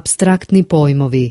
Abstraktni pojmovi.